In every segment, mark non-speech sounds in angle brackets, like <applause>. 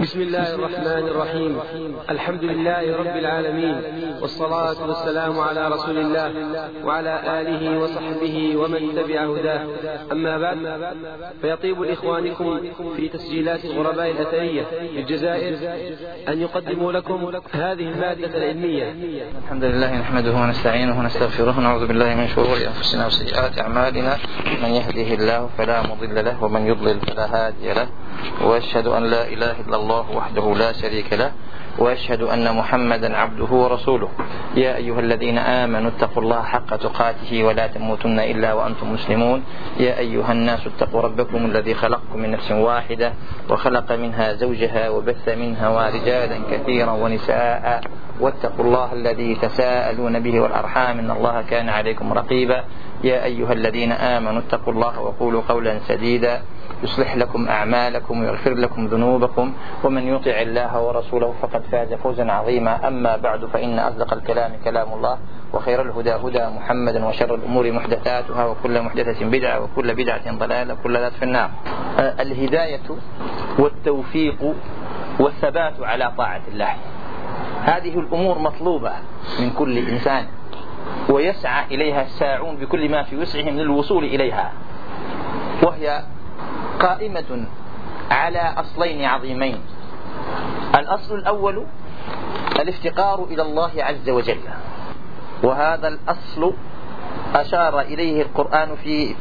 بسم الله الرحمن الرحيم. الحمد لله رب العالمين. والصلاة والسلام على رسول الله وعلى آله وصحبه ومن تبع هداه. أما بعد فيطيب لإخوانكم في تسجيلات الغرباء الأثرية في الجزائر أن يقدموا لكم هذه المادة العلمية. الحمد لله نحمده ونستعينه ونستغفره. ونعوذ بالله من شرور أنفسنا وسيئات أعمالنا. من يهده الله فلا مضل له ومن يضلل فلا هادي له. وأشهد أن لا إله إلا الله وحده لا شريك له وأشهد أن محمدا عبده ورسوله. يا أيها الذين آمنوا اتقوا الله حق تقاته ولا تموتن إلا وأنتم مسلمون. يا أيها الناس اتقوا ربكم الذي خلقكم من نفس واحدة وخلق منها زوجها وبث منها رجالا كثيرا ونساء. واتقوا الله الذي تساءلون به والأرحام إن الله كان عليكم رقيبا. يا أيها الذين آمنوا اتقوا الله وقولوا قولا سديدا. يصلح لكم أعمالكم ويغفر لكم ذنوبكم ومن يطع الله ورسوله فقد فاز فوزا عظيما. أما بعد فإن أصدق الكلام كلام الله وخير الهدى هدى محمد وشر الأمور محدثاتها وكل محدثة بدعة وكل بدعة ضلالة وكل ذات في النار. الهداية والتوفيق والثبات على طاعة الله. هذه الأمور مطلوبة من كل إنسان ويسعى إليها الساعون بكل ما في وسعهم للوصول إليها وهي قائمة على أصلين عظيمين. الأصل الأول الافتقار إلى الله عز وجل. وهذا الأصل أشار إليه القرآن في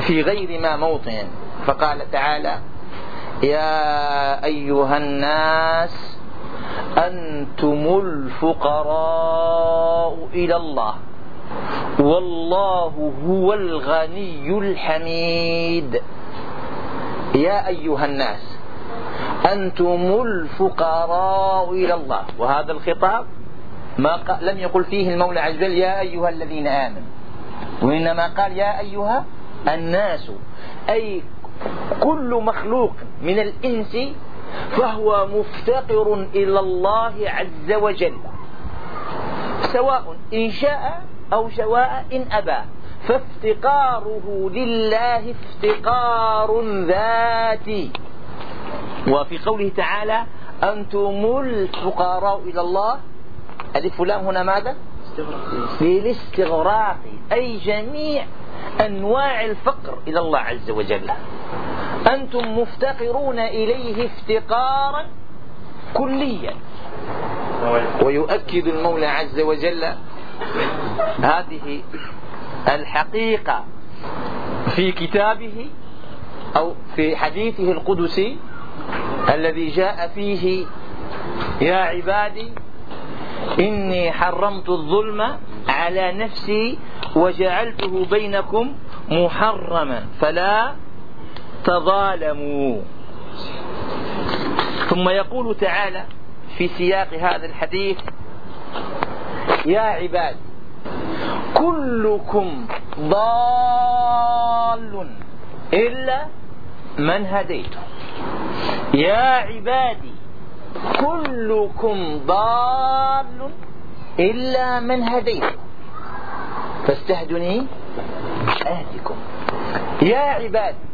في غير ما موطن. فقال تعالى يا أيها الناس أنتم الفقراء إلى الله. والله هو الغني الحميد. يا أيها الناس أنتم الفقراء إلى الله. وهذا الخطاب ما لم يقل فيه المولى عز وجل يا أيها الذين آمنوا. وإنما قال يا أيها الناس أي كل مخلوق من الإنس فهو مفتقر إلى الله عز وجل سواء إن شاء أو سواء إن أبى. فافتقاره لله افتقار ذاتي. وفي قوله تعالى أنتم الفقراء إلى الله. ألف لام هنا ماذا؟ للاستغراق. أي جميع أنواع الفقر إلى الله عز وجل. أنتم مفتقرون إليه افتقارا كليا. ويؤكد المولى عز وجل هذه الحقيقة في كتابه أو في حديثه القدسي الذي جاء فيه يا عبادي إني حرمت الظلم على نفسي وجعلته بينكم محرما فلا تظالموا. ثم يقول تعالى في سياق هذا الحديث يا عبادي كلكم ضال إلا من هديته. يا عبادي كلكم ضال إلا من هديته. فاستهدني أهدكم يا عبادي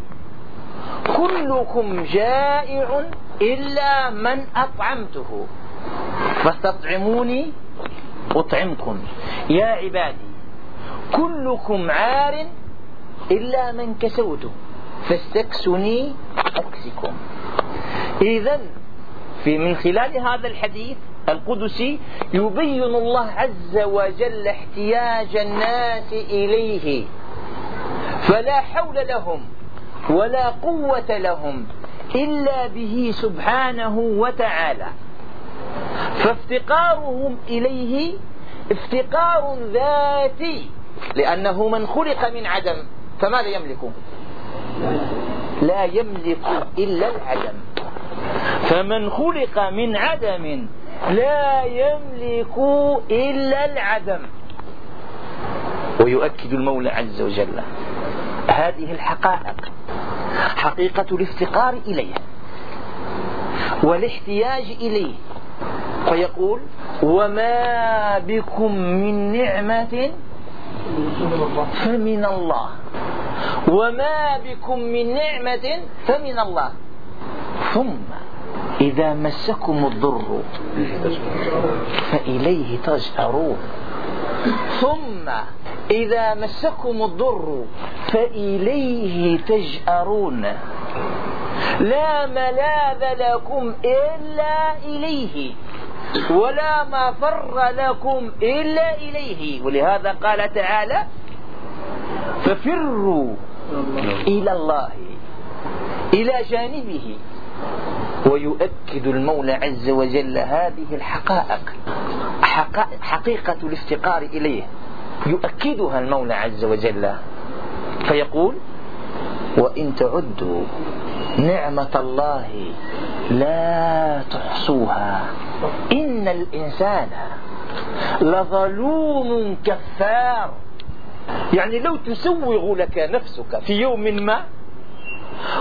كلكم جائع إلا من أطعمته. فاستطعموني أطعمكم. يا عبادي كلكم عار إلا من كسوته فاستكسني أكسكم. إذا في من خلال هذا الحديث القدسي يبين الله عز وجل احتياج الناس إليه. فلا حول لهم ولا قوة لهم إلا به سبحانه وتعالى. فافتقارهم إليه افتقار ذاتي لأنه من خلق من عدم. فماذا يملك؟ لا يملك إلا العدم. فمن خلق من عدم لا يملك إلا العدم. ويؤكد المولى عز وجل هذه الحقائق حقيقة الافتقار إليه والاحتياج إليه. فيقول وما بكم من نعمة فمن الله. وما بكم من نعمة فمن الله. ثم إذا مسكم الضر فإليه تجأرون. ثم إذا مسكم الضر فإليه تجأرون. لا ملاذ لكم إلا إليه. ولا مفر لكم إلا إليه. ولهذا قال تعالى ففروا إلى الله إلى جانبه. ويؤكد المولى عز وجل هذه الحقائق حقيقة الافتقار إليه. يؤكدها المولى عز وجل. فيقول وإن تعدوا نعمة الله لا تحصوها. إن الإنسان لظلوم كفار. يعني لو تسوغ لك نفسك في يوم ما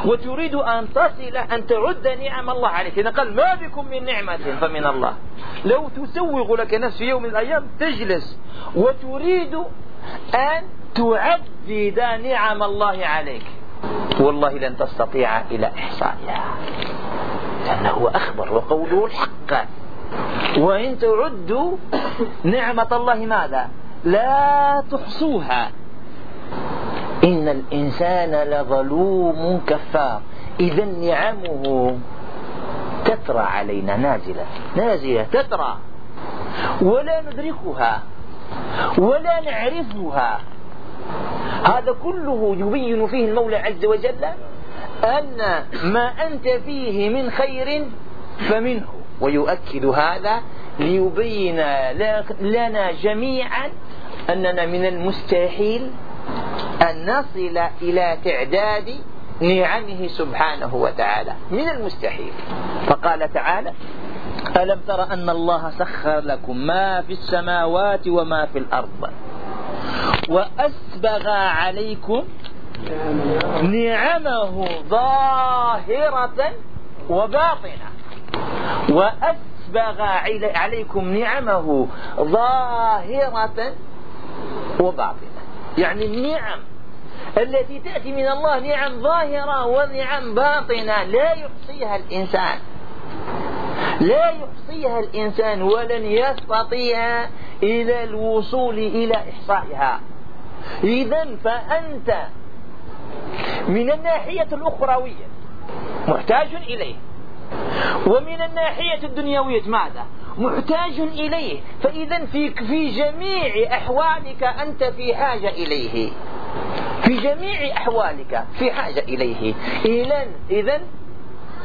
وتريد أن تصل أن تعد نعم الله عليك إذا قال ما بكم من نعمة فمن الله. لو تسوغ لك نفس في يوم من الأيام تجلس. وتريد أن تعدد نعم الله عليك. والله لن تستطيع إلى إحصائها. لأنه أخبر وقوله الحق. وإن تعدوا نعمة الله ماذا؟ لا تحصوها. إن الإنسان لظلوم كفار. إذا نعمه تترى علينا نازلة. نازلة تترى. ولا ندركها. ولا نعرفها. هذا كله يبين فيه المولى عز وجل أن ما أنت فيه من خير فمنه ويؤكد هذا ليبين لنا جميعا أننا من المستحيل أن نصل إلى تعداد نعمه سبحانه وتعالى من المستحيل. فقال تعالى ألم تر أن الله سخر لكم ما في السماوات وما في الأرض؟ وأسبغ عليكم نعمه ظاهرة وباطنة. وأسبغ عليكم نعمه ظاهرة وباطنة. يعني النعم التي تأتي من الله نعم ظاهرة ونعم باطنة لا يحصيها الإنسان. لا يحصيها الإنسان ولن يستطيع إلى الوصول إلى إحصائها. إذا فأنت من الناحية الأخروية محتاج إليه. ومن الناحية الدنيوية ماذا؟ محتاج إليه. فإذا في في جميع أحوالك أنت في حاجة إليه. في جميع أحوالك في حاجة إليه. إذا إذا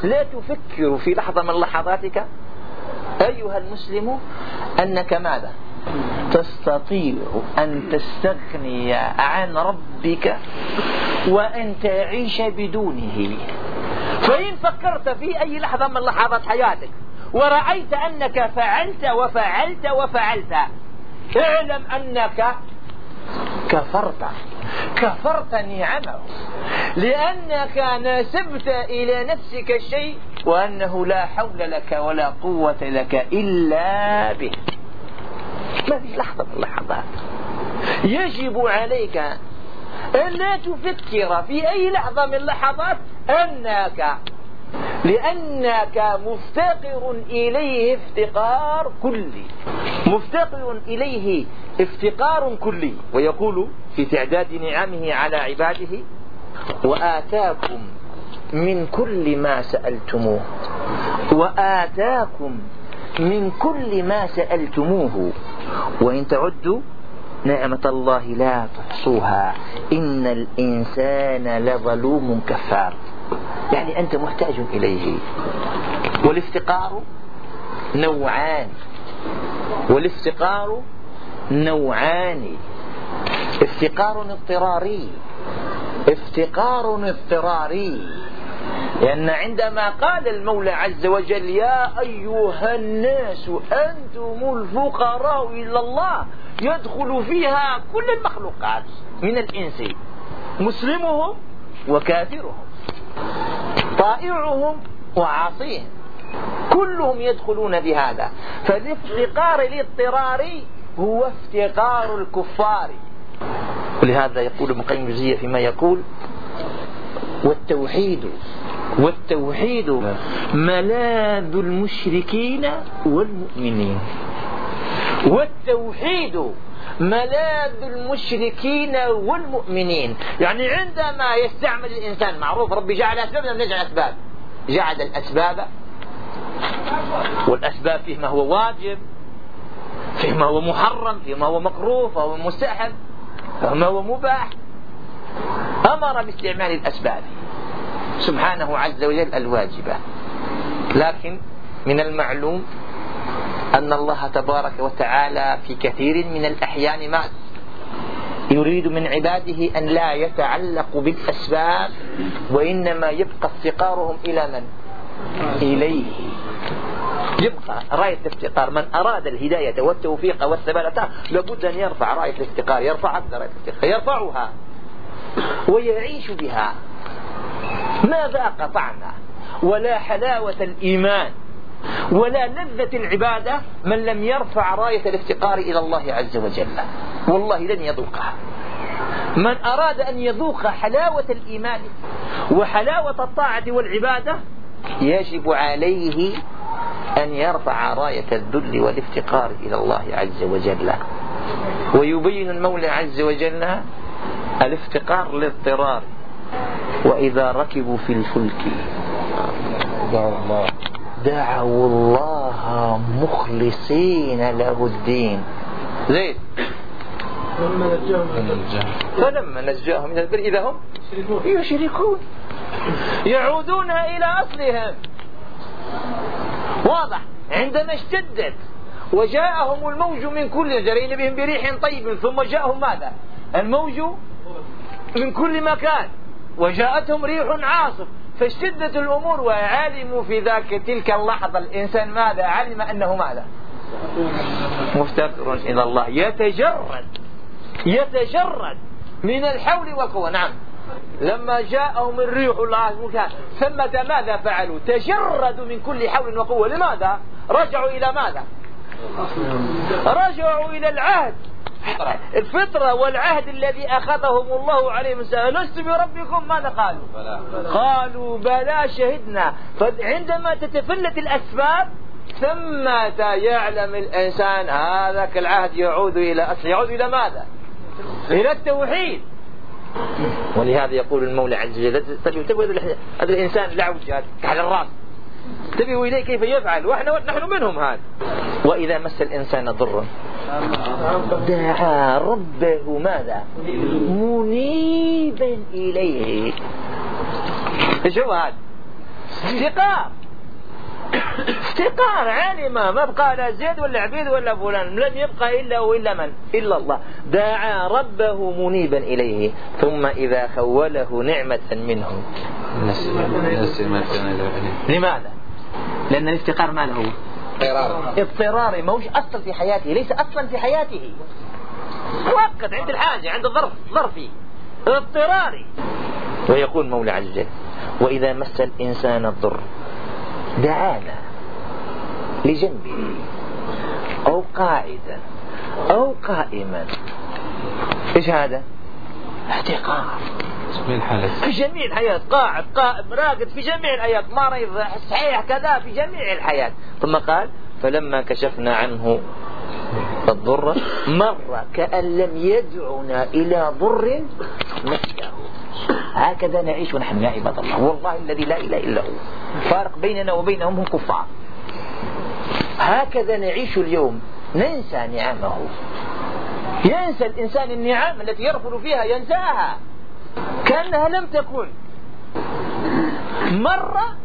لا تفكر في لحظة من لحظاتك أيها المسلم أنك ماذا؟ تستطيع أن تستغني عن ربك وأن تعيش بدونه. فإن فكرت في أي لحظة من لحظات حياتك ورأيت أنك فعلت وفعلت وفعلت اعلم أنك كفرت. كفرت نعمه لأنك نسبت إلى نفسك الشيء وأنه لا حول لك ولا قوة لك إلا به. لحظة من اللحظات. يجب عليك أن لا تفكر في أي لحظة من اللحظات أنك لأنك مفتقر إليه افتقار كلي. مفتقر إليه افتقار كلي. ويقول في تعداد نعمه على عباده وآتاكم من كل ما سألتموه. وآتاكم من كل ما سألتموه. وإن تعدوا نعمة الله لا تحصوها. إن الإنسان لظلوم كفار. يعني أنت محتاج إليه. والافتقار نوعان. والافتقار نوعان. افتقار اضطراري. افتقار اضطراري. لأن عندما قال المولى عز وجل يا أيها الناس أنتم الفقراء إلى الله يدخل فيها كل المخلوقات من الإنس مسلمهم وكافرهم طائعهم وعاصيهم كلهم يدخلون بهذا فالافتقار الاضطراري هو افتقار الكفار. ولهذا يقول ابن قيم فيما يقول والتوحيد والتوحيد ملاذ المشركين والمؤمنين. والتوحيد ملاذ المشركين والمؤمنين. يعني عندما يستعمل الإنسان معروف ربي جعل أسباب لم يجعل أسباب. جعل الأسباب والأسباب فيه ما هو واجب فيه ما هو محرم فيه ما هو مكروه فهو مستحب ما هو مباح. أمر باستعمال الأسباب. سبحانه عز وجل الواجبة. لكن من المعلوم أن الله تبارك وتعالى في كثير من الأحيان ما يريد من عباده أن لا يتعلق بالأسباب وإنما يبقى افتقارهم إلى من؟ إليه. يبقى رأية الافتقار. من أراد الهداية والتوفيق والثبات لابد أن يرفع رأية الافتقار يرفع راية الافتقار يرفعها ويعيش بها. ما ذاق طعمه ولا حلاوة الإيمان ولا لذة العبادة من لم يرفع راية الافتقار إلى الله عز وجل. والله لن يذوقها. من أراد أن يذوق حلاوة الإيمان وحلاوة الطاعة والعبادة يجب عليه أن يرفع راية الذل والافتقار إلى الله عز وجل. ويبين المولى عز وجل الافتقار للاضطرار. وإذا ركبوا في الفلك. دعوا الله مخلصين له الدين. زيد فلما نجاهم من البر إذا هم يشركون. يعودون إلى أصلهم. واضح. عندما اشتدت وجاءهم الموج من كل جرين بهم بريح طيب ثم جاءهم ماذا؟ الموج من كل مكان. وجاءتهم ريح عاصف. فاشتدت الأمور وعلموا في ذاك تلك اللحظة. الإنسان ماذا علم أنه ماذا؟ مفتقر إلى الله. يتجرد. يتجرد من الحول والقوة. نعم. لما جاءهم الريح العاصف ثمة ماذا فعلوا؟ تجردوا من كل حول وقوة. لماذا؟ رجعوا إلى ماذا؟ رجعوا إلى العهد. الفطرة. والعهد الذي أخذهم الله عليهم السلام. لست بربكم؟ ماذا قالوا؟ قالوا بلى شهدنا. فعندما تتفلت الأسباب ثم يعلم الإنسان هذا العهد يعود إلى أصل. يعود إلى ماذا؟ إلى التوحيد. ولهذا يقول المولى عز وجل هذا الإنسان لعب كحل الرأس. تبي إليه كيف يفعل؟ وإحنا نحن منهم هذا. وإذا مس الإنسان ضر. دعا ربه ماذا؟ منيبا إليه. هو هذا؟ افتقار افتقار علم ما بقى لا زيد ولا عبيد ولا فلان لم يبقى إلا وإلا من؟ إلا الله. دعا ربه منيبا إليه ثم إذا خوله نعمة منه لماذا؟ لأن الافتقار ما له. اضطراري موج أصل في حياته ليس أصلا في حياته. مؤقت عند الحاجة عند الظرف ظرفي اضطراري. ويقول مولى عز وجل وإذا مس الإنسان الضر دعانا لجنبه أو قاعدا أو قائما. إيش هذا؟ احتقار في جميع الحياة قاعد قائم راقد في جميع الحياة. مريض صحيح كذا في جميع الحياة. ثم قال فلما كشفنا عنه الضر مر كأن لم يدعنا إلى ضر مسه هكذا نعيش ونحن يا عباد الله. والله الذي لا إله إلا هو. فارق بيننا وبينهم هم كفار. هكذا نعيش اليوم. ننسى نعمه. ينسى الإنسان النعم التي يرفض فيها ينساها. كأنها لم تكن. مرة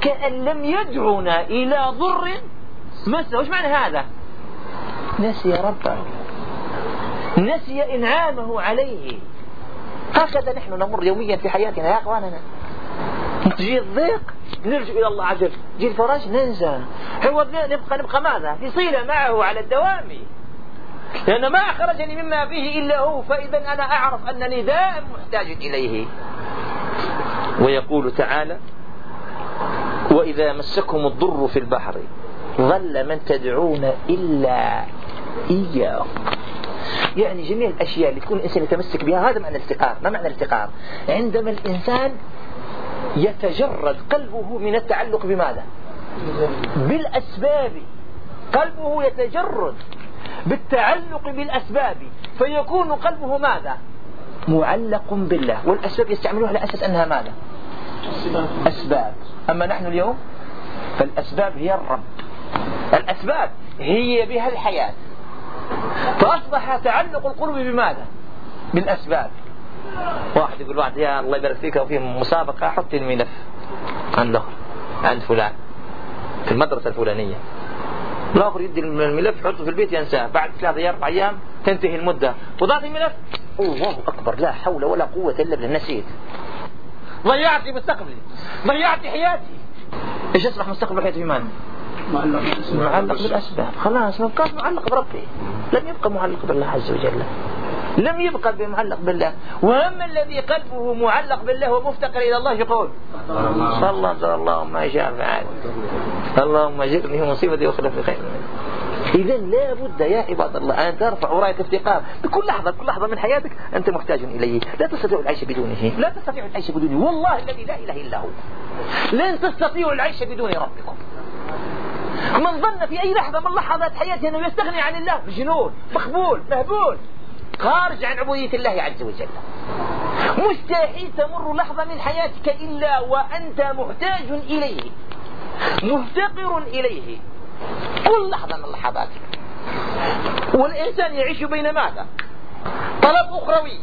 كأن لم يدعونا إلى ضر مسه. وش معنى هذا؟ نسي ربه نسي إنعامه عليه. هكذا نحن نمر يوميا في حياتنا يا أخواننا. تجي الضيق نرجع إلى الله عز وجل. تجي الفرج ننسى هو نبقى نبقى ماذا؟ في صلة معه على الدوام. لأن ما أخرجني مما فيه إلا هو فإذا أنا أعرف أنني دائم محتاج إليه. ويقول تعالى وإذا مسكم الضر في البحر ظل من تدعون إلا إياه. يعني جميع الأشياء اللي تكون الإنسان يتمسك بها هذا معنى الافتقار. ما معنى الافتقار؟ عندما الإنسان يتجرد قلبه من التعلق بماذا؟ بالأسباب. قلبه يتجرد بالتعلق بالأسباب. فيكون قلبه ماذا؟ معلق بالله. والأسباب يستعملوها على أساس أنها ماذا؟ أسباب. أما نحن اليوم؟ فالأسباب هي الرب. الأسباب هي بها الحياة. فأصبح تعلق القلوب بماذا؟ بالأسباب. واحد يقول واحد يا الله يبارك فيك وفي مسابقة حط الملف. عن له عند فلان في المدرسة الفلانية. الآخر يدي الملف يحطه في البيت ينساه. بعد ثلاثة أربع أيام تنتهي المدة. وضعت الملف. الله أكبر لا حول ولا قوة إلا بالله نسيت. ضيعت مستقبلي ضيعت حياتي. إيش يصبح مستقبل حياتي في من؟ معلق بالأسباب. خلاص ما كان معلق بربي. لم يبقى معلق بالله عز وجل. لم يبقى معلق بالله. وأما الذي قلبه معلق بالله ومفتقر إلى الله يقول صلى الله اللهم شاء فعل اللهم اجرني مصيبتي واخلف في خير إذا لا بد يا عباد الله أن ترفع راية افتقار. بكل لحظة كل لحظة من حياتك أنت محتاج إليه. لا تستطيع العيش بدونه. لا تستطيع العيش بدونه. والله الذي لا إله إلا هو. لن تستطيعوا العيش بدون ربكم. من ظن في أي لحظة من لحظات حياته أنه يستغني عن الله مجنون مخبول مهبول. خارج عن عبودية الله عز وجل. مستحيل تمر لحظة من حياتك إلا وأنت محتاج إليه. مفتقر إليه. كل لحظة من لحظاتك. والإنسان يعيش بين ماذا؟ طلب أخروي.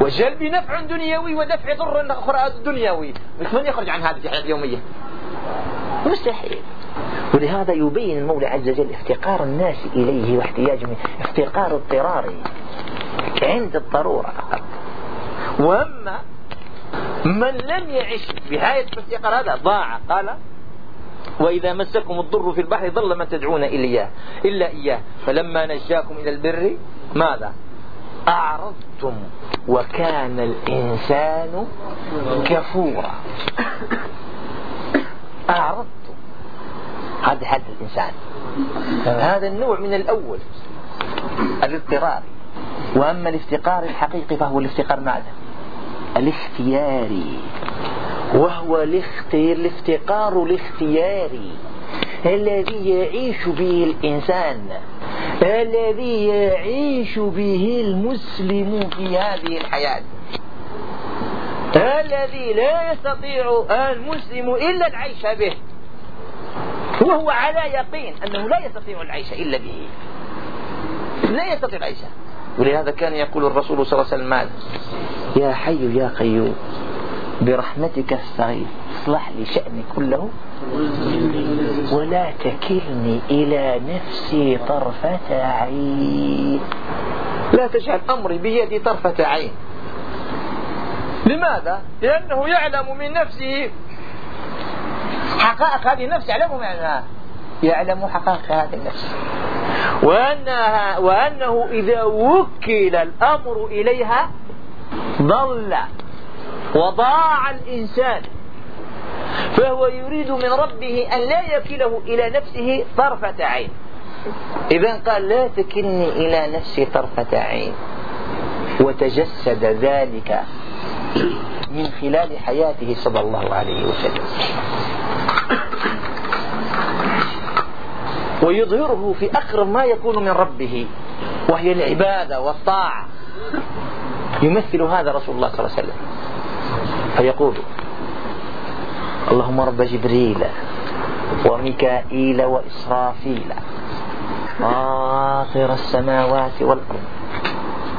وجلب نفع دنيوي ودفع ضر أخرى دنيوي. من يخرج عن هذه الحياة اليومية؟ مستحيل. ولهذا يبين المولى عز وجل افتقار الناس إليه واحتياجهم افتقار اضطراري عند الضرورة فقط. وأما من لم يعش بهاية الافتقار هذا ضاع قال وإذا مسكم الضر في البحر ضل من تدعون إليه إلا إياه. فلما نجاكم إلى البر ماذا؟ أعرضتم وكان الإنسان كفورا. أعرضتم. هذا حد الإنسان. هذا النوع من الأول الاضطرار. وأما الافتقار الحقيقي فهو الافتقار ماذا الاختياري. وهو الافتقار الاختياري. الذي يعيش به الإنسان. الذي يعيش به المسلم في هذه الحياة. الذي لا يستطيع المسلم إلا العيش به. وهو على يقين أنه لا يستطيع العيش إلا به. لا يستطيع العيش. ولهذا كان يقول الرسول صلى الله عليه وسلم يا حي يا قيوم برحمتك استغيث اصلح لي شأني كله ولا تكلني إلى نفسي طرفة عين. لا تجعل أمري بيدي طرفة عين. لماذا؟ لأنه يعلم من نفسه حقائق هذه النفس يعلم معناها يعلم حقائق هذه النفس. وأنها وأنه إذا وكل الأمر إليها ضل وضاع الإنسان. فهو يريد من ربه أن لا يكله إلى نفسه طرفة عين. إذا قال لا تكلني إلى نفسي طرفة عين. وتجسد ذلك من خلال حياته صلى الله عليه وسلم. ويظهره في أقرب ما يكون من ربه وهي العبادة والطاعة. يمثل هذا رسول الله صلى الله عليه وسلم. فيقول اللهم رب جبريل وميكائيل وإسرافيل فاطر السماوات والأرض.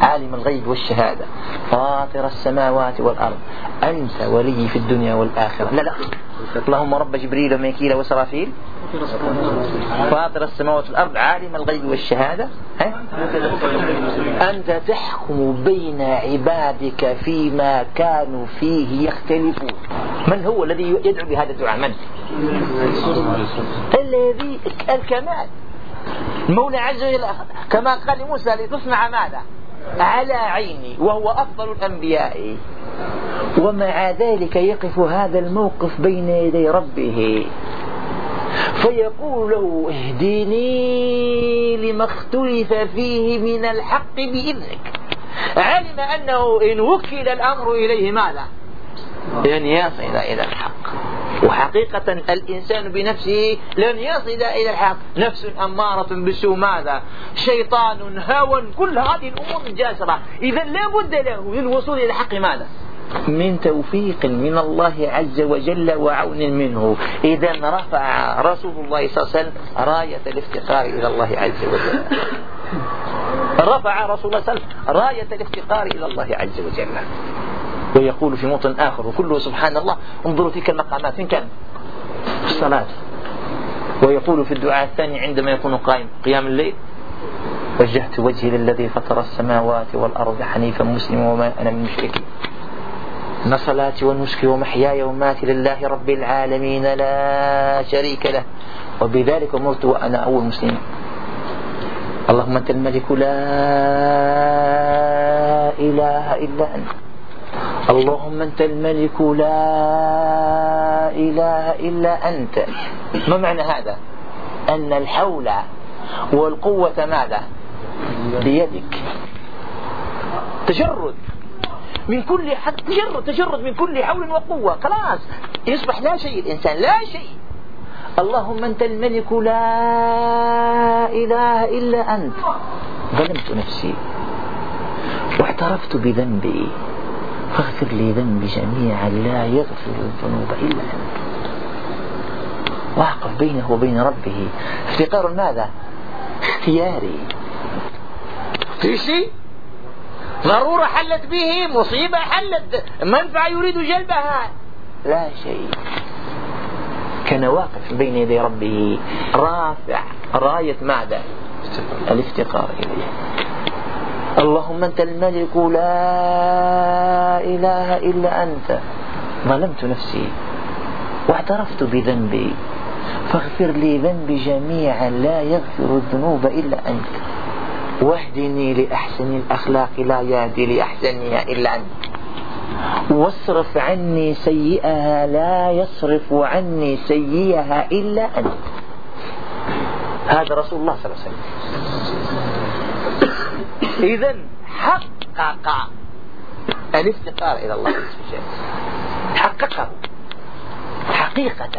عالم الغيب والشهادة فاطر السماوات والأرض. أنت ولي في الدنيا والآخرة. لا لا. اللهم رب جبريل وميكيل وسرافيل فاطر السماوات والأرض عالم الغيب والشهادة أنت تحكم بين عبادك فيما كانوا فيه يختلفون. من هو الذي يدعو بهذا الدعاء؟ من؟ الذي الكمال. المولى عز وجل كما قال لموسى لتصنع ماذا؟ على عيني وهو أفضل الأنبياء. ومع ذلك يقف هذا الموقف بين يدي ربه. فيقول له اهدني لما اختلف فيه من الحق بإذنك. علم أنه إن وكل الأمر إليه ماذا لن يصل إلى الحق. وحقيقة الإنسان بنفسه لن يصل إلى الحق. نفس أمارة بالسوء ماذا؟ شيطان هوى كل هذه الأمور جاسرة. إذا لا بد له للوصول إلى الحق ماذا من توفيق من الله عز وجل وعون منه. إذا رفع رسول الله صلى الله عليه وسلم راية الافتقار إلى الله عز وجل. رفع رسول الله صلى الله عليه وسلم راية الافتقار إلى الله عز وجل. ويقول في موطن آخر وكله سبحان الله انظروا تلك المقامات فين كان في الصلاة. ويقول في الدعاء الثاني عندما يكون قائم قيام الليل وجهت وجهي للذي فطر السماوات والأرض حنيفا مسلما وما أنا من المشركين إن صلاتي ونسكي ومحياي وماتي لله رب العالمين لا شريك له. وبذلك أمرت وأنا أول مسلم اللهم أنت الملك لا إله إلا أنت. اللهم أنت الملك لا إله إلا أنت. ما معنى هذا؟ أن الحول والقوة ماذا؟ بيدك. تجرد. من كل حد تجرد تجرد من كل حول وقوة خلاص. يصبح لا شيء الإنسان لا شيء. اللهم أنت الملك لا إله إلا أنت. ظلمت نفسي واعترفت بذنبي. فاغفر لي ذنبي جميعا لا يغفر الذنوب إلا أنت. واقف بينه وبين ربه. افتقار ماذا؟ اختياري. في شيء؟ ضرورة حلت به مصيبة حلت منفعة يريد جلبها. لا شيء. كان واقف بين يدي ربه رافع راية ماذا الافتقار إليه. اللهم أنت الملك لا إله إلا أنت. ظلمت نفسي. واعترفت بذنبي. فاغفر لي ذنبي جميعا لا يغفر الذنوب إلا أنت. واهدني لأحسن الأخلاق لا يهدي لأحسنها إلا أنت. واصرف عني سيئها لا يصرف عني سيئها إلا أنت. هذا رسول الله صلى الله عليه وسلم. إذا حقق. الافتقار إلى الله عز وجل. حققه. حقيقة.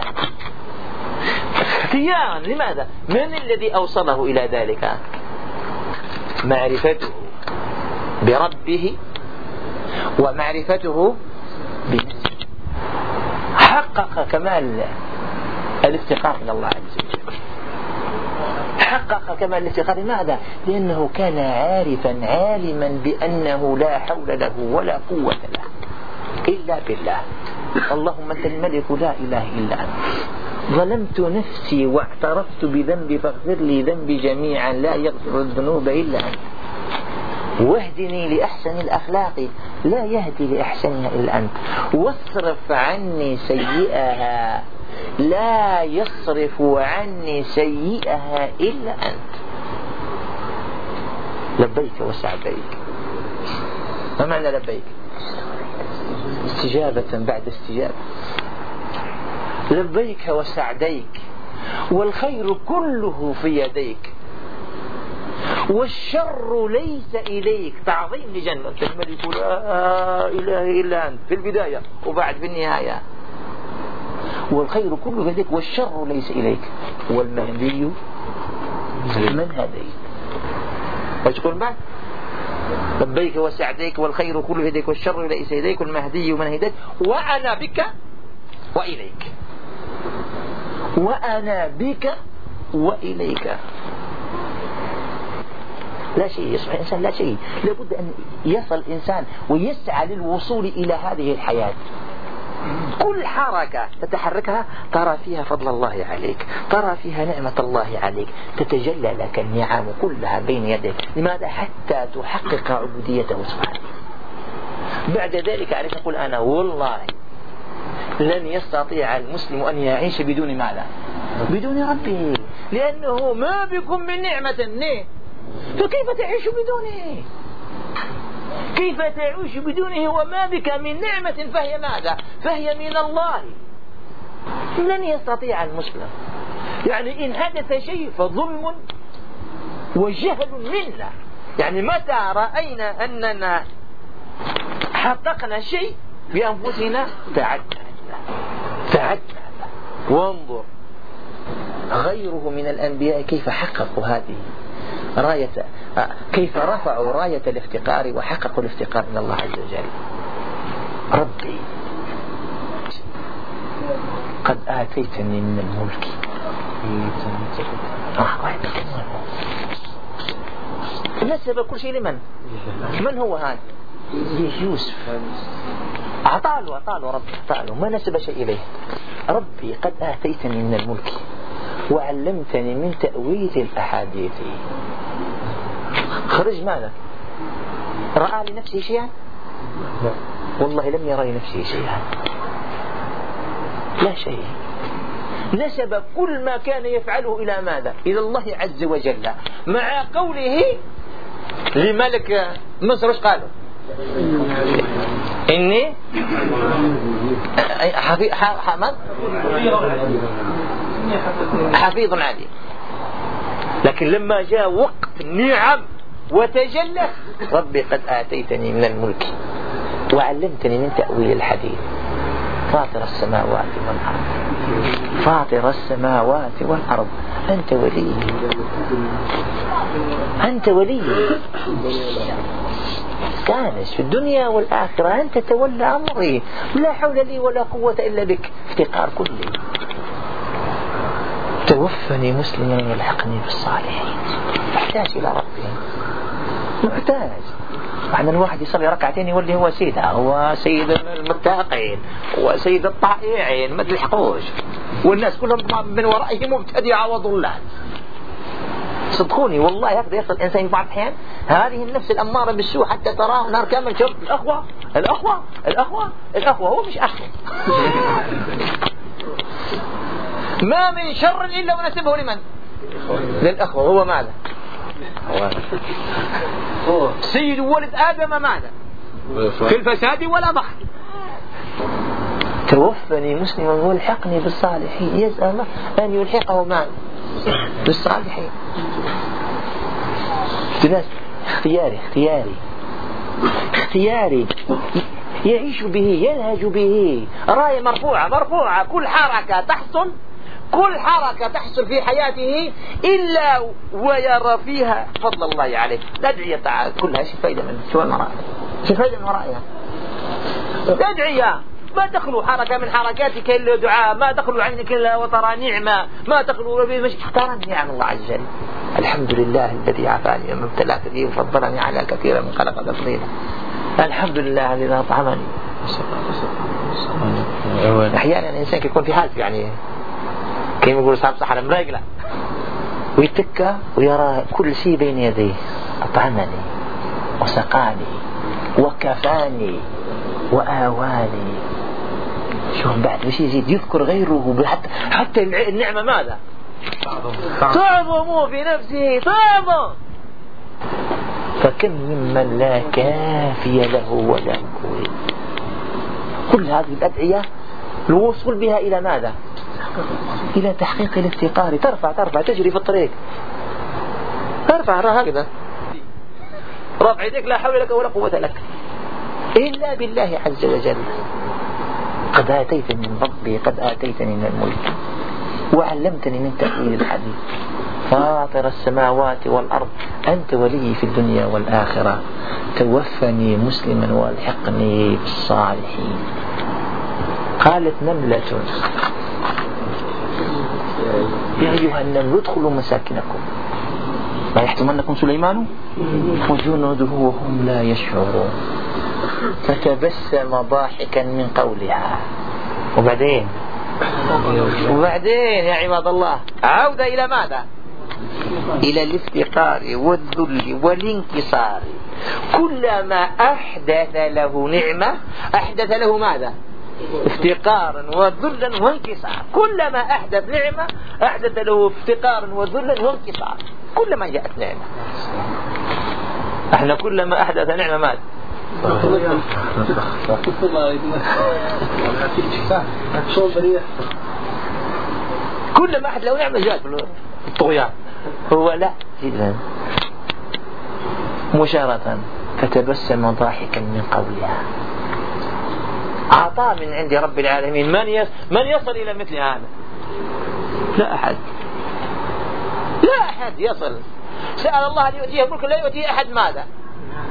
اختيارا. لماذا؟ من الذي أوصله إلى ذلك؟ معرفته بربه ومعرفته بنفسه. حقق كمال الافتقار إلى الله عز وجل. حقق كمال الافتقار لماذا؟ لأنه كان عارفا عالما بأنه لا حول له ولا قوة له إلا بالله. اللهم أنت الملك لا إله إلا أنت. ظلمت نفسي واعترفت بذنبي فاغفر لي ذنبي جميعا لا يغفر الذنوب إلا أنت. واهدني لأحسن الأخلاق لا يهدي لأحسنها إلا أنت. واصرف عني سيئها لا يصرف عني سيئها إلا أنت. لبيك وسعديك. ما معنى لبيك؟ استجابة بعد استجابة. لبيك وسعديك والخير كله في يديك والشر ليس إليك. تعظيم لجنة. الملك لا إله إلا أنت. في البداية وبعد في النهاية والخير كله يديك والشر ليس إليك. والمهدي من هديت. إيش تقول بعد؟ لبيك وسعديك والخير كله يديك والشر ليس إليك والمهدي من هديت وأنا بك وإليك. وأنا بك وإليك. لا شيء يصبح الإنسان لا شيء. لابد أن يصل الإنسان ويسعى للوصول إلى هذه الحياة. كل حركة تتحركها ترى فيها فضل الله عليك ترى فيها نعمة الله عليك. تتجلى لك النعم كلها بين يديك. لماذا؟ حتى تحقق عبوديته سبحانه. بعد ذلك عليك تقول أنا والله لن يستطيع المسلم أن يعيش بدون ماذا؟ بدون ربه. لأنه ما بكم من نعمة. ليه فكيف تعيش بدونه؟ كيف تعيش بدونه وما بك من نعمة؟ فهي ماذا؟ فهي من الله. لن يستطيع المسلم. يعني إن حدث شيء فظلم وجهل منا. يعني متى رأينا أننا حققنا شيء بأنفسنا تعدى تعدى وانظر. غيره من الأنبياء كيف حققوا هذه راية كيف رفعوا راية الافتقار وحققوا الافتقار من الله عز وجل. ربي قد آتيتني من الملك. نسب كل شيء لمن؟ من هو هذا؟ يوسف. أعطاله أعطاله ربي أعطاله ما نسب شيء إليه. ربي قد آتيتني من الملك وعلمتني من تأويل الأحاديث. خرج ماذا رأى لنفسه شيئا؟ والله لم يرى لنفسه شيئا. لا شيء. نسب كل ما كان يفعله إلى ماذا؟ إلى الله عز وجل. مع قوله لملك مصر قالوا؟ إني حفيظ حفيظ عليم لكن لما جاء وقت النعم وتجلى ربي قد آتيتني من الملك وعلمتني من تأويل الحديث. فاطر السماوات والأرض. فاطر السماوات والأرض. أنت ولي. أنت ولي. كانش في الدنيا والآخرة. أنت تولى أمري. لا حول لي ولا قوة إلا بك. افتقار كلي. توفني مسلما والحقني بالصالحين. محتاج إلى ربي. محتاج. بعد الواحد يصلي ركعتين يولي هو سيدها هو سيد المتاقين هو سيد الطائعين ما تلحقوش والناس كلهم من ورائه مبتدعة وضلال. صدقوني والله هكذا يصل الإنسان في بعض الأحيان هذه النفس الأمارة بالسوء حتى تراه نار كامل شوف الأخوة الأخوة الأخوة الأخوة هو مش أخوة <laughs> ما من شر إلا ونسبه لمن؟ للأخوة. هو ماذا؟ سيد ولد آدم ماذا؟ في الفساد ولا ضحك توفني مسلما والحقني بالصالحين. يسأل الله أن يلحقه معي بالصالحين اختياري اختياري. اختياري. يعيش به ينهج به. راية مرفوعة مرفوعة. كل حركة تحصل كل حركة تحصل في حياته إلا ويرى فيها فضل الله عليه. الأدعية كلها شو فايدة منها شو المرأة شو من ورائها الأدعية ما تخلو حركة من حركاتك إلا دعاء ما تخلو عنك إلا وترى نعمة ما تخلو مش اختار نعم الله عز وجل. الحمد لله الذي عافاني وما ابتلاك به وفضلني على كثير من خلق تفضيلا. الحمد لله الذي أطعمني. أحيانا الإنسان يكون في حالته يعني كيف يقول صاحب صحراء مراقلة. ويتكى ويرى كل شيء بين يديه. أطعمني وسقاني وكفاني وآواني. شوف بعد وش يزيد؟ يذكر غيره حتى, حتى النعمة ماذا؟ تعظم في نفسه تعظم فكم ممن لا كافي له ولا كوي. كل هذه الأدعية الوصول بها إلى ماذا؟ إلى تحقيق الافتقار ترفع ترفع تجري في الطريق. ترفع هكذا. رفع يديك لا حول لك ولا قوة لك. إلا بالله عز وجل. قد آتيتني من فضلي قد آتيتني من الملك. وعلمتني من تأويل الحديث. فاطر السماوات والأرض أنت ولي في الدنيا والآخرة. توفني مسلما والحقني بالصالحين. قالت نملة. يا أيها النمل ادخلوا مساكنكم. لا يحتمنكم سليمان؟ وجنوده وهم لا يشعرون. فتبسم ضاحكا من قولها. وبعدين؟ وبعدين يا عباد الله عودة إلى ماذا؟ إلى الافتقار والذل والانكسار. كلما أحدث له نعمة أحدث له ماذا؟ افتقارا وذلا وانكسارا كلما أحدث نعمة أحدث له افتقارا وذلا وانكسارا كلما جاءت نعمة. إحنا كلما أحدث نعمة ماذا كل ما أحد لو نعمة جات الطغيان هو لا. جدا مشارة فتبسم ضاحكا من قولها. عطاء من عند رب العالمين. من. من يصل إلى مثل هذا؟ لا أحد. لا أحد يصل. سأل الله أن يؤتيه ملك لا يؤتيه أحد ماذا؟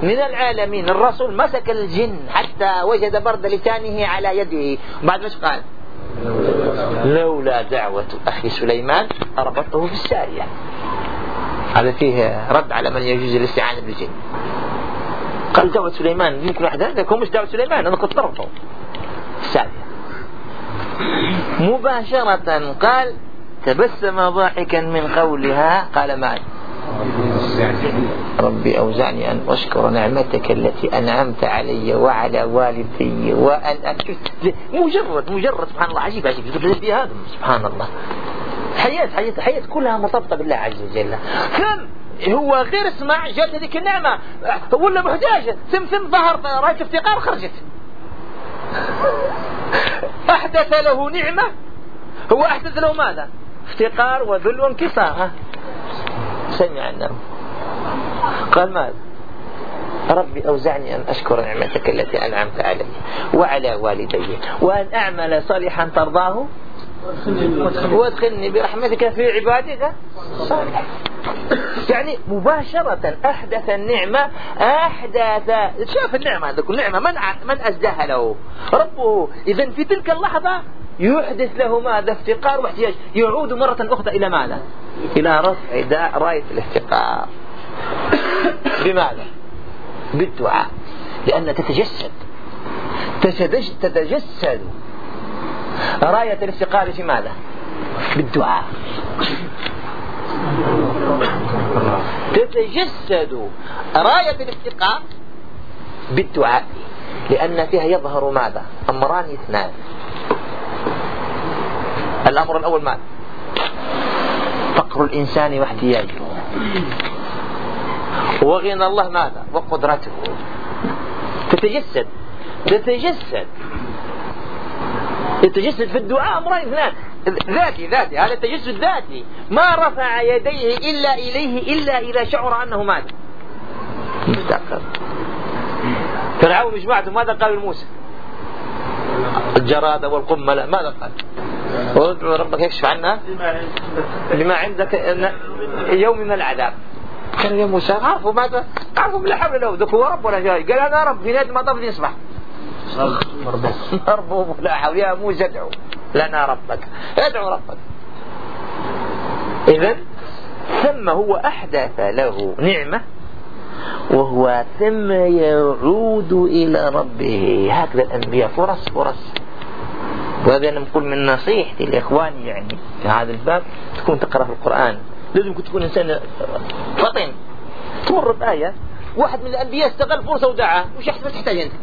من العالمين. الرسول مسك الجن حتى وجد برد لسانه على يده. بعد مش قال؟ لولا دعوة أخي سليمان أربطته في السارية هذا فيه رد على من يجوز الاستعانة بالجن. قال دعوة سليمان ممكن واحد هذا مش دعوة سليمان أنا كنت ربطه السارية مباشرة قال تبسم ضاحكا من قولها. قال ماذا ربي أوزعني أن أشكر نعمتك التي أنعمت علي وعلى والدي وأن مجرد مجرد سبحان الله عجيب عجيب. هذا سبحان الله. حياة حياة حياة كلها مرتبطة بالله عز وجل. كم؟ هو غير اسمع جات هذيك النعمة. ولا محتاج ثم ثم ظهر راية افتقار خرجت. أحدث له نعمة. هو أحدث له ماذا؟ افتقار وذل وانكسار. سمع النوم قال ماذا ربي أوزعني أن أشكر نعمتك التي أنعمت علي وعلى والدي وأن أعمل صالحا ترضاه وادخلني. برحمتك في عبادك صالح. يعني مباشرة أحدث النعمة أحدث. شاف النعمة هذا كل نعمة. من من أسداها له ربه. إذا في تلك اللحظة يحدث له ماذا؟ افتقار واحتياج. يعود مرة أخرى إلى ماذا؟ إلى رفع راية الافتقار. <coughs> بماذا؟ بالدعاء. لأن تتجسد. تتجسد راية الافتقار في ماذا؟ بالدعاء. تتجسد. راية الافتقار بالدعاء. لأن فيها يظهر ماذا؟ أمران اثنان. الأمر الأول ماذا؟ فقر الإنسان واحتياجه. وغنى الله ماذا وقدرته. تتجسد. تتجسد. يتجسد في الدعاء أمرين اثنان ذاتي ذاتي. هذا التجسد ذاتي. ما رفع يديه إلا إليه إلا إذا شعر أنه مات. مفتقر فرعون وجماعته ماذا قال لموسى؟ الجرادة والقملة ماذا قال؟ وادعو ربك يكشف عنا بما عندك يوم من العذاب. كان يا موسى عرفوا ماذا عرفوا لا حول ولا قوة هو رب ولا جاي؟ قال أنا رب في نهاية ما طفل يصبح مربوب لا حول يا موسى ادعو لنا ربك. ادعو ربك. إذا ثم هو أحدث له نعمة وهو ثم يعود إلى ربه. هكذا الأنبياء فرص فرص. وهذا أنا نقول من نصيحتي لإخواني يعني في هذا الباب تكون تقرأ في القرآن. لازم تكون إنسان فطن. تمر بآية واحد من الأنبياء استغل فرصة ودعا وش يحسب تحتاج أنت؟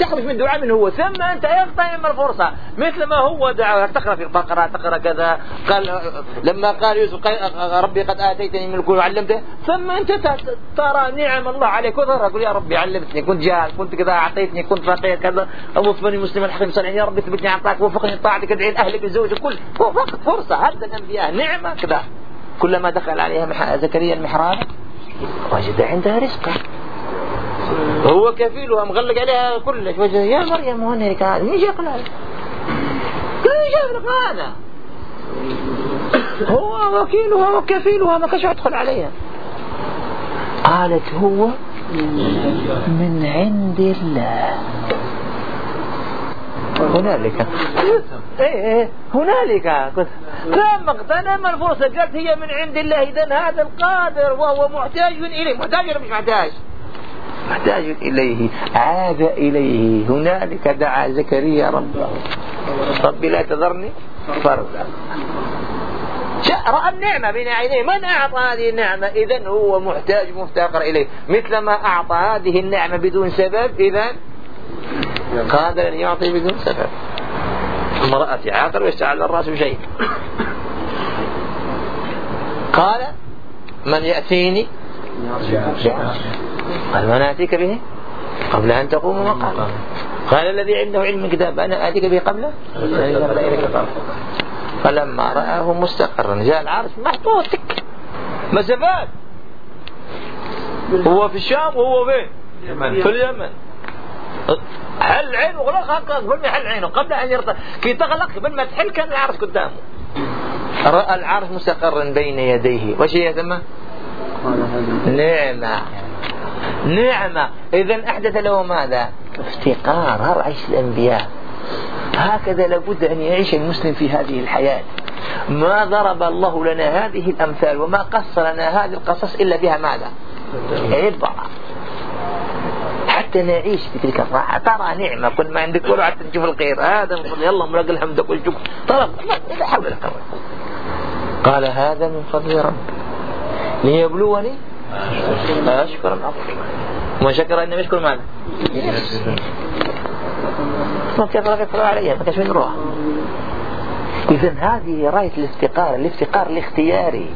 تخرج من دعاء من هو ثم أنت اغتنم الفرصة. مثل ما هو دعا تقرأ في البقرة تقرأ كذا قال لما قال يوسف ربي قد آتيتني من الكل وعلمته. ثم أنت ترى نعم الله عليك وترى تقول يا ربي علمتني كنت جاهل كنت كذا أعطيتني كنت فقير كذا. وفقني مسلما حقيقي صالحا يا ربي ثبتني عطاك وفقني طاعتك ادعي لأهلك الزوج كل. فرصة هذا الأنبياء نعمة؟ كذا. كلما دخل عليها زكريا المحراب وجد عندها رزقا. هو كفيلها مغلق عليها كلش وجه يا مريم هون هيك هذا مين جاب لك مين جاب هذا هو وكيلها وكفيلها ما كانش يدخل عليها. قالت هو من عند الله. هنالك. إيه إيه هنالك. لما اغتنم الفرصة قالت هي من عند الله اذا هذا القادر وهو محتاج إليه. محتاج ولا مش محتاج؟ محتاج إليه عاد إليه. هنالك دعا زكريا ربه. ربي لا تذرني فردا. رأى النعمة بين عينيه. من أعطى هذه النعمة؟ إذا هو محتاج مفتقر إليه. مثل ما أعطى هذه النعمة بدون سبب إذا قادر أن يعطي بدون سبب. امرأة عاقر ويستعل الرأس بشيء. قال من يأتيني؟ قال ما نأتيك به؟ قبل أن تقوم مقام قال الذي عنده علم كتاب أنا آتيك به قبل؟ فلما رآه مستقرا جاء العرش محطوط مسافات هو في الشام وهو فين في اليمن. حل عينه وغلقها قبل ما يحل عينه قبل أن يرتاح كي تغلق قبل ما تحل كان العرش قدامه رأى العرش مستقرا بين يديه. وش هي ثم نعمة. نعمة. إذا أحدث له ماذا؟ افتقار هذا عيش الأنبياء. هكذا لابد أن يعيش المسلم في هذه الحياة. ما ضرب الله لنا هذه الأمثال وما قص لنا هذه القصص إلا فيها ماذا؟ عبرة. حتى نعيش في تلك الراحة. ترى نعمة كل ما عندك ولا حتى نشوف الخير. هذا نقول يلا ملاك الحمد كل شكر طلب لا حول ولا قوة. قال هذا من فضل ربي. ليبلوني؟ أشكر أم ومن شكر إنما يشكر ماذا؟ ما كثر يكفر عليها ما كانش من روح. إذا هذه راية الافتقار الافتقار الاختياري.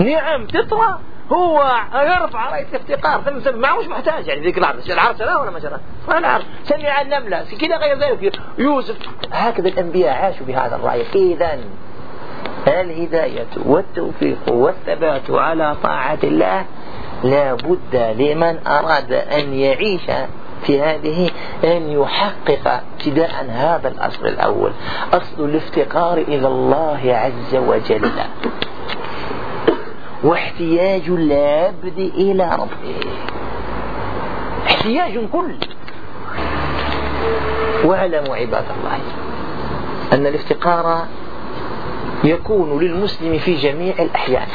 نعم تطرى هو يرفع راية الافتقار. ثم ما هوش محتاج. يعني ذيك العرش العرش لا ولا ما شرى العرش سمع النملة. كذا غير ذلك. يوسف هكذا الأنبياء عاشوا بهذا الرأي. إذا الهداية والتوفيق والثبات على طاعة الله لا بد لمن أراد أن يعيش في هذه أن يحقق ابتداء هذا الأصل الأول. أصل الافتقار إلى الله عز وجل. واحتياج العبد إلى ربه. احتياج كل. واعلموا عباد الله أن الافتقار يكون للمسلم في جميع الأحيان.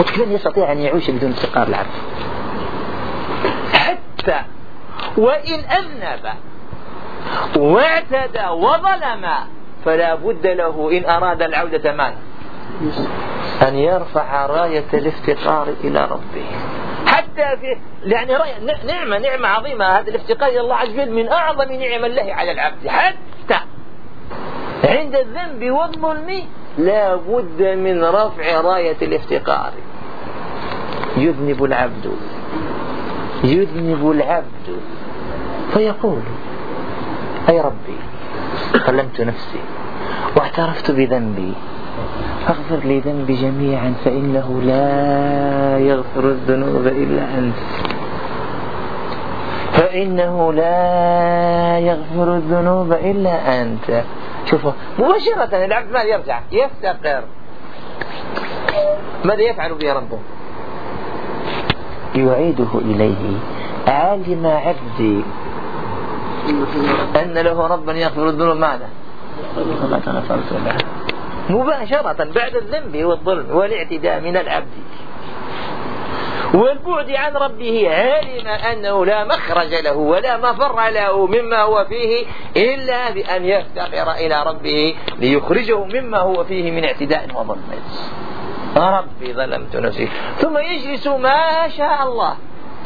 وكيف يستطيع أن يعيش بدون افتقار العبد؟ حتى وإن أذنب واعتدى وظلم فلا بد له إن أراد العودة من أن يرفع راية الافتقار إلى ربه. حتى في يعني نعمة نعمة عظيمة هذا الافتقار إلى الله عز وجل من أعظم نعم الله على العبد. حتى عند الذنب والظلم لا بد من رفع راية الافتقار. يذنب العبد. يذنب العبد. فيقول أي ربي ظلمت نفسي واعترفت بذنبي. فاغفر لي ذنبي جميعا فإنه لا يغفر الذنوب إلا أنت. فإنه لا يغفر الذنوب إلا أنت. شوفوا مباشرة العبد ماذا يرجع. يفتقر. ماذا يفعل به ربه؟ يعيده إليه. علم عبدي. أن له ربا يغفر الذنوب. ماذا؟ مباشرة بعد الذنب والظلم والاعتداء من العبد. والبعد عن ربه علم أنه لا مخرج له ولا مفر له مما هو فيه إلا بأن يفتقر إلى ربه ليخرجه مما هو فيه من اعتداء وظلم. ربي ظلمت نفسي. ثم يجلس ما شاء الله.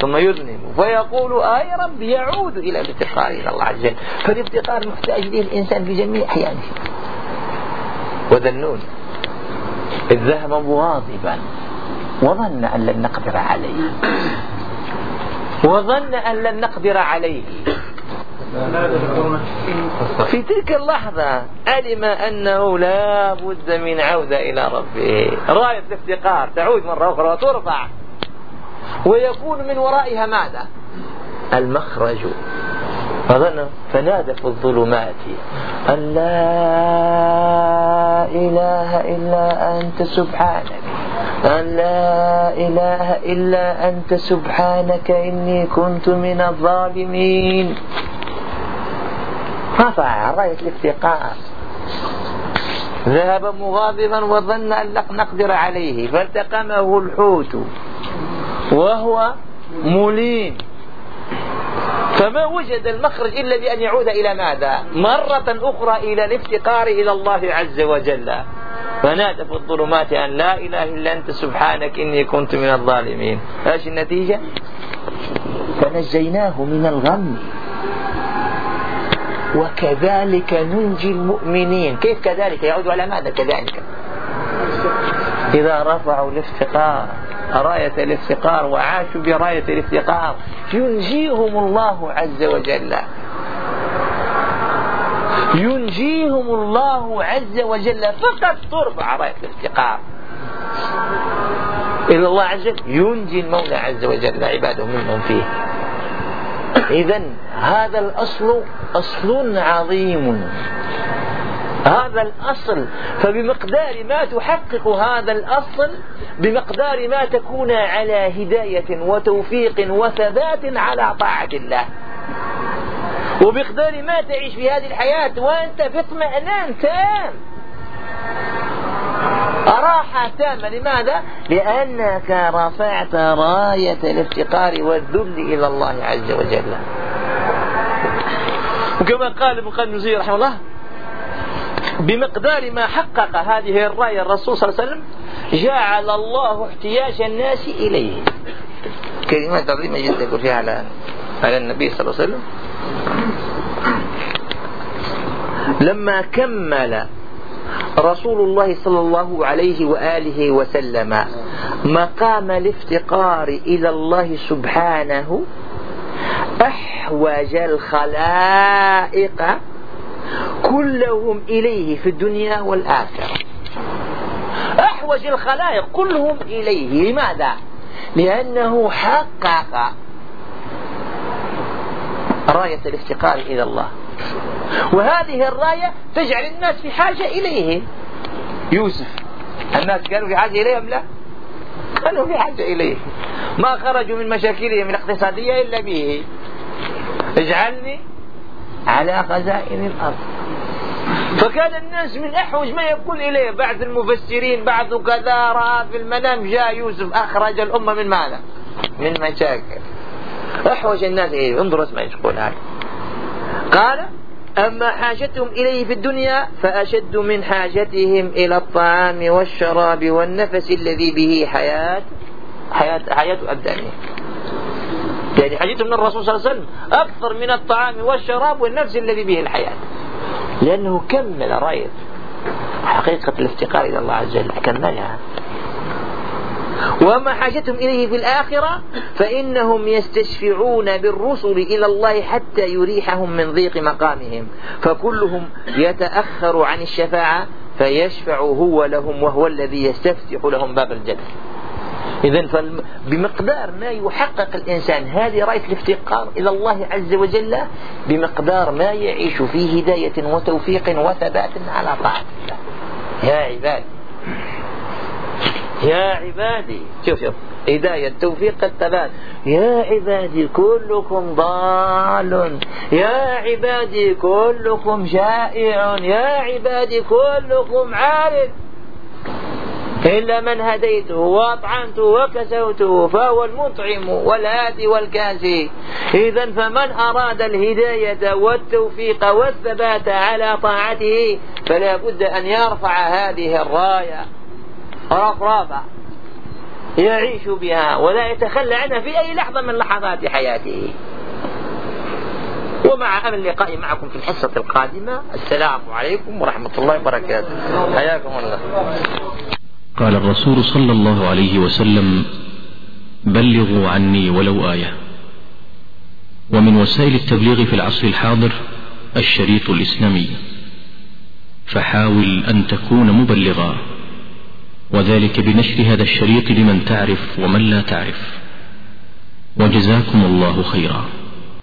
ثم يذنب فيقول آي ربي يعود إلى الافتقار إلى الله عز وجل. فالافتقار محتاج به الإنسان في جميع أحيانه. وذنون. إذ ذهب مغاضبا وظن أن لن نقدر عليه. وظن أن لن نقدر عليه. في تلك اللحظة علم أنه لا بد من عودة إلى ربه. راية الافتقار. تعود مرة أخرى وترفع. ويكون من ورائها ماذا؟ المخرج. فظن فنادى في الظلمات أن لا إله إلا أنت سبحانك. أن لا إله إلا أنت سبحانك إني كنت من الظالمين. رفع راية الافتقار. ذهب مغاضبا وظن أن لن نقدر عليه فالتقمه الحوت وهو مليم. فما وجد المخرج إلا بأن يعود إلى ماذا؟ مرة أخرى إلى الافتقار إلى الله عز وجل. فنادى في الظلمات أن لا إله إلا أنت سبحانك إني كنت من الظالمين. إيش النتيجة؟ فنجيناه من الغم. وكذلك ننجي المؤمنين. كيف كذلك؟ يعود على ماذا كذلك؟ إذا رفعوا الافتقار راية الافتقار وعاشوا براية الافتقار ينجيهم الله عز وجل. ينجيهم الله عز وجل فقط ترفع راية الافتقار. إلى الله عز وجل ينجي المولى عز وجل عباده منهم فيه. إذا هذا الأصل أصل عظيم. هذا الأصل. فبمقدار ما تحقق هذا الأصل بمقدار ما تكون على هداية وتوفيق وثبات على طاعة الله. وبمقدار ما تعيش في هذه الحياة وأنت في اطمئنان تام. راحة تامة. لماذا؟ لأنك رفعت راية الافتقار والذل إلى الله عز وجل. وكما قال ابن قيم رحمه الله بمقدار ما حقق هذه الراية الرسول صلى الله عليه وسلم جعل الله احتياج الناس إليه. كلمات عظيمة جدا يقول فيها على على النبي صلى الله عليه وسلم. لما كمل رسول الله صلى الله عليه وآله وسلم مقام الافتقار إلى الله سبحانه أحوج الخلائق كلهم إليه في الدنيا والآخرة. أحوج الخلائق كلهم إليه. لماذا؟ لأنه حقق راية الافتقار إلى الله. وهذه الراية تجعل الناس في حاجة إليه. يوسف الناس كانوا في حاجة إليه أم لا. كانوا في حاجة إليه. ما خرجوا من مشاكلهم الاقتصادية إلا به. اجعلني على خزائن الأرض. فكان الناس من أحوج ما يكون إليه بعد المفسرين بعد كذا رأى في المنام جاء يوسف أخرج الأمة من ماذا؟ من مشاكل. أحوج الناس إليه انظروا اسمع يقول هذا. قال أما حاجتهم إليه في الدنيا فأشد من حاجتهم إلى الطعام والشراب والنفس الذي به حياة حياة, حياة أبدانهم يعني حديث من الرسول صلى الله عليه وسلم أكثر من الطعام والشراب والنفس الذي به الحياة. لأنه كمل راية حقيقة الافتقار إلى الله عز وجل كملها. وما حاجتهم إليه في الآخرة فإنهم يستشفعون بالرسل إلى الله حتى يريحهم من ضيق مقامهم. فكلهم يتأخر عن الشفاعة فيشفع هو لهم وهو الذي يستفتح لهم باب الجنة. إذا بمقدار ما يحقق الإنسان هذه رأية الافتقار إلى الله عز وجل بمقدار ما يعيش في هداية وتوفيق وثبات على طاعة الله. يا عبادي. يا عبادي. شوف شوف. هداية توفيق الثبات. يا عبادي كلكم ضال. يا عبادي كلكم جائع يا عبادي كلكم عارف. إلا من هديته وأطعمته وكسوته فهو المطعم والهادي والكاسي. إذا فمن أراد الهداية والتوفيق والثبات على طاعته فلا بد أن يرفع هذه الراية. رفرافة يعيش بها ولا يتخلى عنها في أي لحظة من لحظات حياته. ومع أمل اللقاء معكم في الحصة القادمة السلام عليكم ورحمة الله وبركاته. حياكم الله. قال الرسول صلى الله عليه وسلم بلغوا عني ولو آية. ومن وسائل التبليغ في العصر الحاضر الشريط الإسلامي. فحاول أن تكون مبلغا وذلك بنشر هذا الشريط لمن تعرف ومن لا تعرف. وجزاكم الله خيرا.